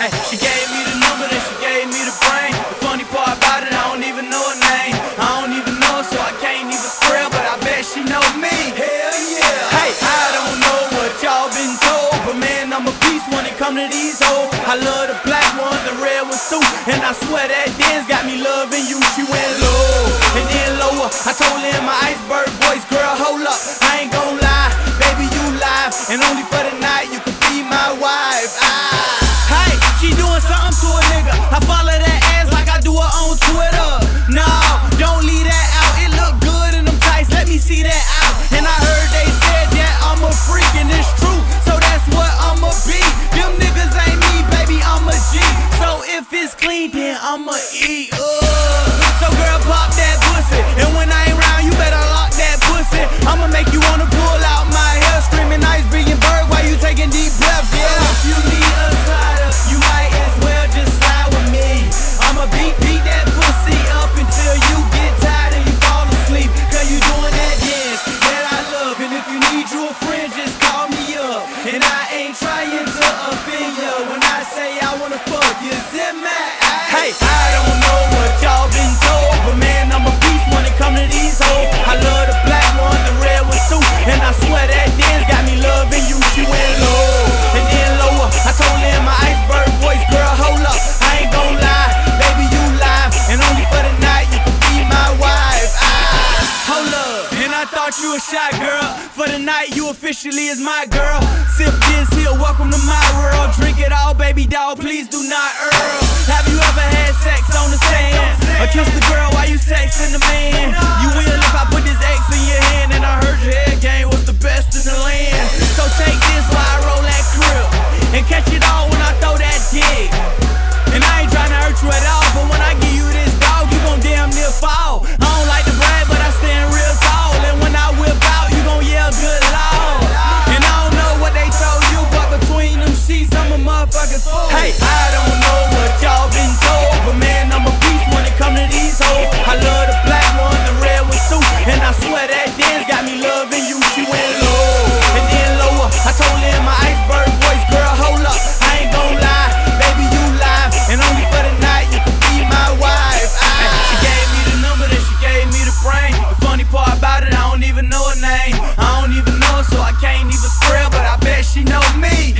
Ay, she gave me the number, then she gave me the brain. The funny part about it, I don't even know her name. I don't even know her, so I can't even swear, but I bet she know me. Hell yeah. Hey, I don't know what y'all been told, but man, I'm a beast when it come to these hoes. I love the black ones, the red ones too, and I swear that dance got me loving you. She went low and then lower. I told her in my iceberg voice, girl, hold up, I ain't gon' lie, baby, you live, and only. see that I thought you a shy girl. For the night, you officially is my girl. Sip gin, seal, welcome to my world. Drink it all, baby doll, please do not. loving you, she went low and then lower. I told her in my iceberg voice, girl, hold up, I ain't gon' lie, baby, you lie and only for the night you can be my wife. I she gave me the number, then she gave me the brain. The funny part about it, I don't even know her name. I don't even know her, so I can't even swear, but I bet she know me.